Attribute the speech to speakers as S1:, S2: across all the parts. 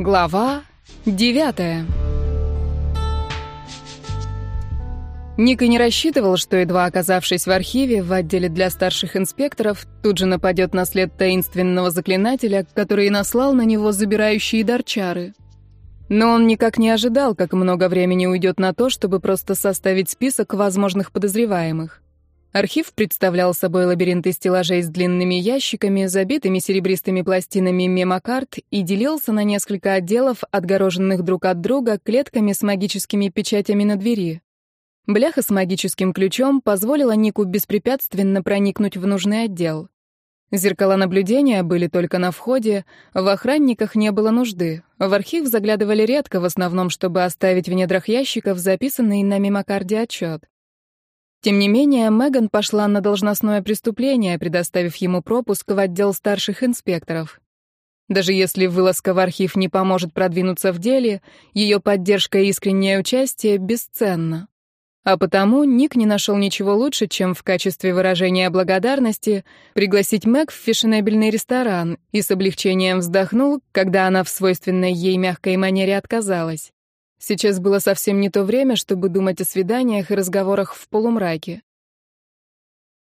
S1: Глава девятая. Ник и не рассчитывал, что, едва оказавшись в архиве, в отделе для старших инспекторов, тут же нападет на след таинственного заклинателя, который и наслал на него забирающие дарчары. Но он никак не ожидал, как много времени уйдет на то, чтобы просто составить список возможных подозреваемых. Архив представлял собой лабиринты стеллажей с длинными ящиками, забитыми серебристыми пластинами мемокарт и делился на несколько отделов, отгороженных друг от друга клетками с магическими печатями на двери. Бляха с магическим ключом позволила Нику беспрепятственно проникнуть в нужный отдел. Зеркала наблюдения были только на входе, в охранниках не было нужды. В архив заглядывали редко, в основном, чтобы оставить в недрах ящиков записанный на мемокарде отчет. Тем не менее, Меган пошла на должностное преступление, предоставив ему пропуск в отдел старших инспекторов. Даже если вылазка в архив не поможет продвинуться в деле, ее поддержка и искреннее участие бесценна. А потому Ник не нашел ничего лучше, чем в качестве выражения благодарности пригласить Мэг в фешенебельный ресторан и с облегчением вздохнул, когда она в свойственной ей мягкой манере отказалась. Сейчас было совсем не то время, чтобы думать о свиданиях и разговорах в полумраке.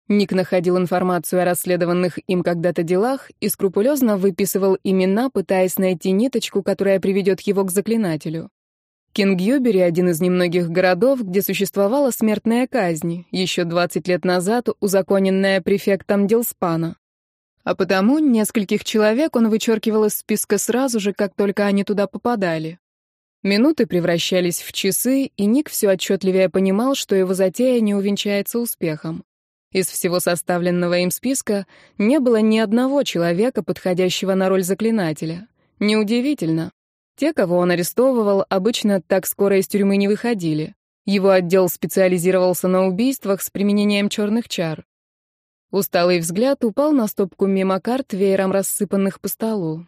S1: Ник находил информацию о расследованных им когда-то делах и скрупулезно выписывал имена, пытаясь найти ниточку, которая приведет его к заклинателю. Кингюбери — один из немногих городов, где существовала смертная казнь, еще 20 лет назад узаконенная префектом Дилспана. А потому нескольких человек он вычеркивал из списка сразу же, как только они туда попадали. Минуты превращались в часы, и Ник все отчетливее понимал, что его затея не увенчается успехом. Из всего составленного им списка не было ни одного человека, подходящего на роль заклинателя. Неудивительно. Те, кого он арестовывал, обычно так скоро из тюрьмы не выходили. Его отдел специализировался на убийствах с применением черных чар. Усталый взгляд упал на стопку мемокарт, веером рассыпанных по столу.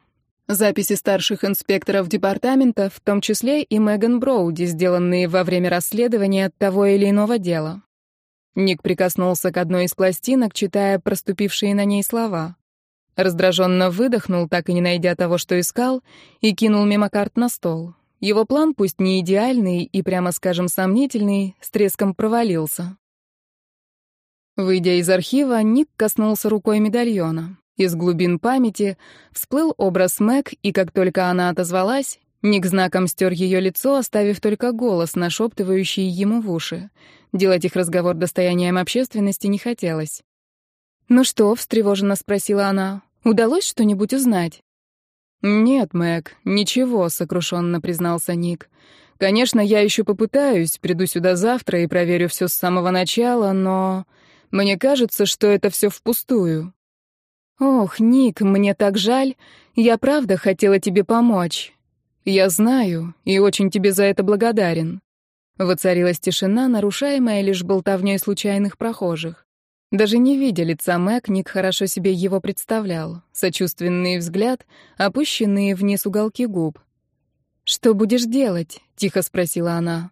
S1: Записи старших инспекторов департамента, в том числе и Меган Броуди, сделанные во время расследования того или иного дела. Ник прикоснулся к одной из пластинок, читая проступившие на ней слова. Раздраженно выдохнул, так и не найдя того, что искал, и кинул мемокарт на стол. Его план, пусть не идеальный и, прямо скажем, сомнительный, с треском провалился. Выйдя из архива, Ник коснулся рукой медальона. Из глубин памяти всплыл образ Мэг, и как только она отозвалась, Ник знаком стер ее лицо, оставив только голос, нашептывающий ему в уши. Делать их разговор достоянием общественности не хотелось. «Ну что?» — встревоженно спросила она. «Удалось что-нибудь узнать?» «Нет, Мэг, ничего», — сокрушенно признался Ник. «Конечно, я еще попытаюсь, приду сюда завтра и проверю все с самого начала, но... Мне кажется, что это все впустую. «Ох, Ник, мне так жаль. Я правда хотела тебе помочь. Я знаю и очень тебе за это благодарен». Воцарилась тишина, нарушаемая лишь болтовней случайных прохожих. Даже не видя лица Мэг, Ник хорошо себе его представлял. Сочувственный взгляд, опущенные вниз уголки губ. «Что будешь делать?» — тихо спросила она.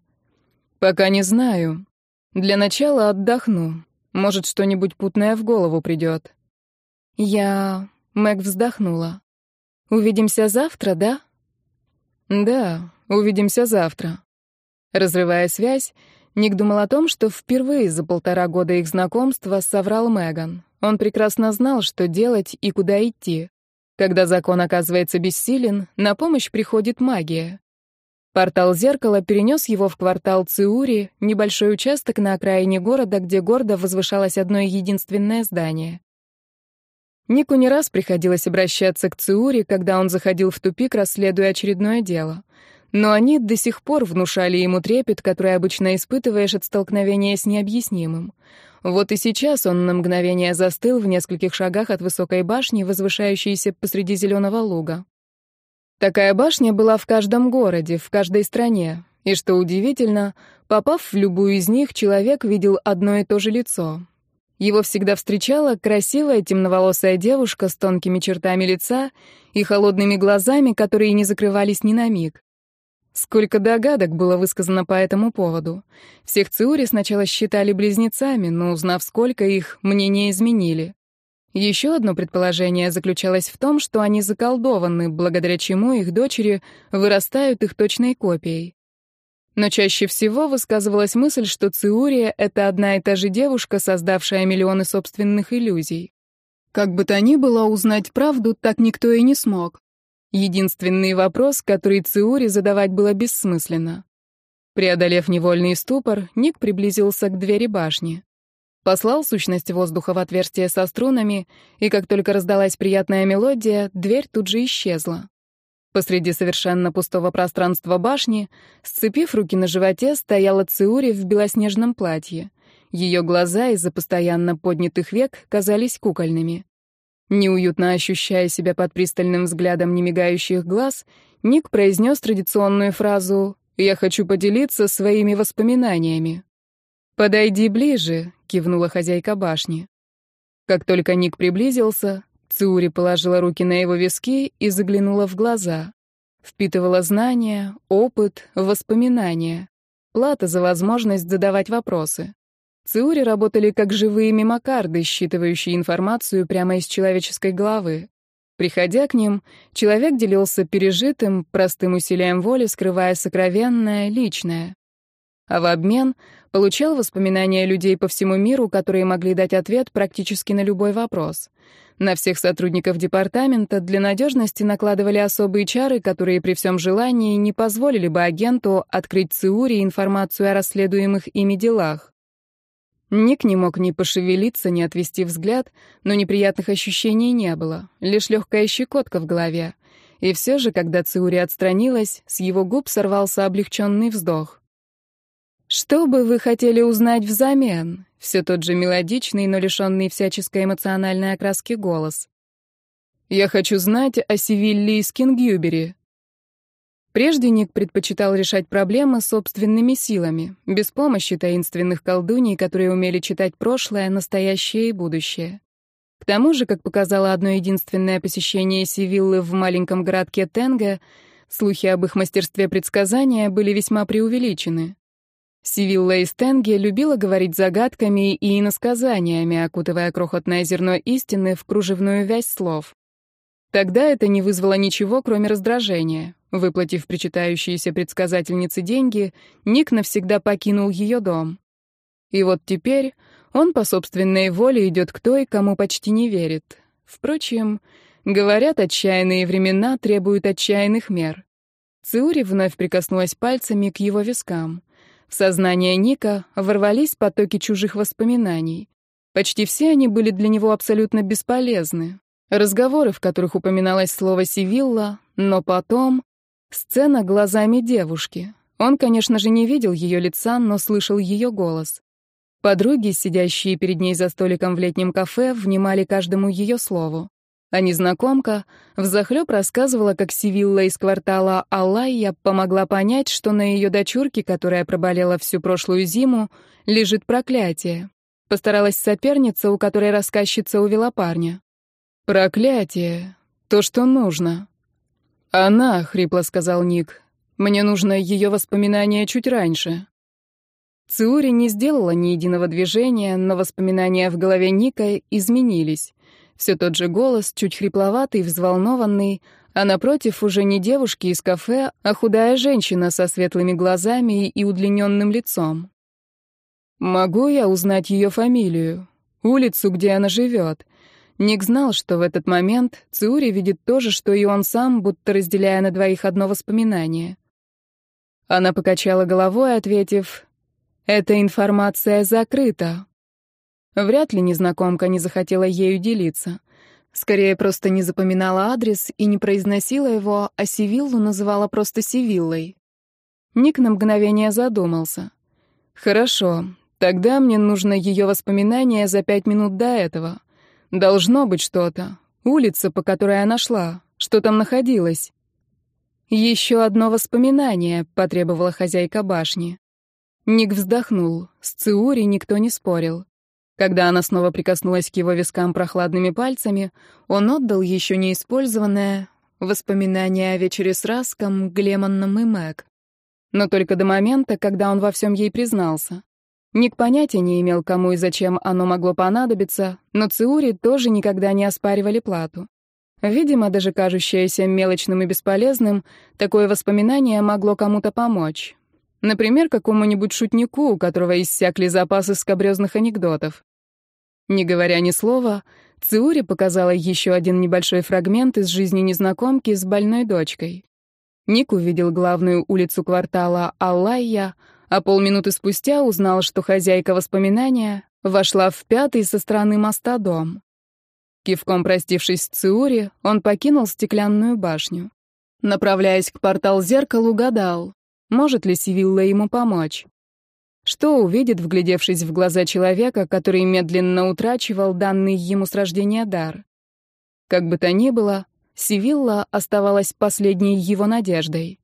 S1: «Пока не знаю. Для начала отдохну. Может, что-нибудь путное в голову придет. Я... Мэг вздохнула. «Увидимся завтра, да?» «Да, увидимся завтра». Разрывая связь, Ник думал о том, что впервые за полтора года их знакомства соврал Меган. Он прекрасно знал, что делать и куда идти. Когда закон оказывается бессилен, на помощь приходит магия. Портал зеркала перенес его в квартал Циури, небольшой участок на окраине города, где гордо возвышалось одно единственное здание. Нику не раз приходилось обращаться к Циури, когда он заходил в тупик, расследуя очередное дело. Но они до сих пор внушали ему трепет, который обычно испытываешь от столкновения с необъяснимым. Вот и сейчас он на мгновение застыл в нескольких шагах от высокой башни, возвышающейся посреди зеленого луга. Такая башня была в каждом городе, в каждой стране. И что удивительно, попав в любую из них, человек видел одно и то же лицо. Его всегда встречала красивая темноволосая девушка с тонкими чертами лица и холодными глазами, которые не закрывались ни на миг. Сколько догадок было высказано по этому поводу. Всех Циури сначала считали близнецами, но, узнав сколько их, мнение изменили. Еще одно предположение заключалось в том, что они заколдованы, благодаря чему их дочери вырастают их точной копией. Но чаще всего высказывалась мысль, что Циурия — это одна и та же девушка, создавшая миллионы собственных иллюзий. Как бы то ни было, узнать правду так никто и не смог. Единственный вопрос, который Циури задавать было бессмысленно. Преодолев невольный ступор, Ник приблизился к двери башни. Послал сущность воздуха в отверстие со струнами, и как только раздалась приятная мелодия, дверь тут же исчезла. Посреди совершенно пустого пространства башни, сцепив руки на животе, стояла Циури в белоснежном платье. Ее глаза из-за постоянно поднятых век казались кукольными. Неуютно ощущая себя под пристальным взглядом немигающих глаз, Ник произнес традиционную фразу «Я хочу поделиться своими воспоминаниями». «Подойди ближе», — кивнула хозяйка башни. Как только Ник приблизился, Циури положила руки на его виски и заглянула в глаза. Впитывала знания, опыт, воспоминания. Плата за возможность задавать вопросы. Циури работали как живые мимокарды, считывающие информацию прямо из человеческой головы. Приходя к ним, человек делился пережитым, простым усилием воли, скрывая сокровенное, личное а в обмен получал воспоминания людей по всему миру, которые могли дать ответ практически на любой вопрос. На всех сотрудников департамента для надежности накладывали особые чары, которые при всем желании не позволили бы агенту открыть Циури информацию о расследуемых ими делах. Ник не мог ни пошевелиться, ни отвести взгляд, но неприятных ощущений не было, лишь легкая щекотка в голове. И все же, когда Циури отстранилась, с его губ сорвался облегченный вздох. Что бы вы хотели узнать взамен? Все тот же мелодичный, но лишенный всяческой эмоциональной окраски голос. Я хочу знать о Севилле из Кингюбери. Прежде Ник предпочитал решать проблемы собственными силами, без помощи таинственных колдуней, которые умели читать прошлое, настоящее и будущее. К тому же, как показало одно единственное посещение Севиллы в маленьком городке Тенга, слухи об их мастерстве предсказания были весьма преувеличены. Сивилла из любила говорить загадками и иносказаниями, окутывая крохотное зерно истины в кружевную вязь слов. Тогда это не вызвало ничего, кроме раздражения. Выплатив причитающиеся предсказательнице деньги, Ник навсегда покинул ее дом. И вот теперь он по собственной воле идет к той, кому почти не верит. Впрочем, говорят, отчаянные времена требуют отчаянных мер. Циури вновь прикоснулась пальцами к его вискам. В сознание Ника ворвались потоки чужих воспоминаний. Почти все они были для него абсолютно бесполезны. Разговоры, в которых упоминалось слово «Сивилла», но потом... Сцена глазами девушки. Он, конечно же, не видел ее лица, но слышал ее голос. Подруги, сидящие перед ней за столиком в летнем кафе, внимали каждому ее слову. А незнакомка взахлёб рассказывала, как Сивилла из квартала Алайя помогла понять, что на ее дочурке, которая проболела всю прошлую зиму, лежит проклятие. Постаралась соперница, у которой рассказчица увела парня. «Проклятие. То, что нужно». «Она», — хрипло сказал Ник. «Мне нужно ее воспоминания чуть раньше». Циури не сделала ни единого движения, но воспоминания в голове Ника изменились. Все тот же голос, чуть хрипловатый, взволнованный, а напротив уже не девушки из кафе, а худая женщина со светлыми глазами и удлиненным лицом. «Могу я узнать ее фамилию? Улицу, где она живет?» Ник знал, что в этот момент Циури видит то же, что и он сам, будто разделяя на двоих одно воспоминание. Она покачала головой, ответив, «Эта информация закрыта». Вряд ли незнакомка не захотела ею делиться. Скорее, просто не запоминала адрес и не произносила его, а Сивиллу называла просто Сивиллой. Ник на мгновение задумался. «Хорошо, тогда мне нужно ее воспоминания за пять минут до этого. Должно быть что-то. Улица, по которой она шла. Что там находилось?» «Еще одно воспоминание», — потребовала хозяйка башни. Ник вздохнул. С Циури никто не спорил. Когда она снова прикоснулась к его вискам прохладными пальцами, он отдал еще неиспользованное воспоминание о вечере с Раском, Глемонном и Мэг. Но только до момента, когда он во всем ей признался. Ник понятия не имел, кому и зачем оно могло понадобиться, но Циури тоже никогда не оспаривали плату. Видимо, даже кажущееся мелочным и бесполезным, такое воспоминание могло кому-то помочь. Например, какому-нибудь шутнику, у которого иссякли запасы скобрёзных анекдотов. Не говоря ни слова, Циури показала еще один небольшой фрагмент из жизни незнакомки с больной дочкой. Ник увидел главную улицу квартала Аллайя, а полминуты спустя узнал, что хозяйка воспоминания вошла в пятый со стороны моста дом. Кивком простившись с Циури, он покинул стеклянную башню. Направляясь к портал-зеркалу, гадал, может ли Сивилла ему помочь. Что увидит, вглядевшись в глаза человека, который медленно утрачивал данный ему с рождения дар? Как бы то ни было, Сивилла оставалась последней его надеждой.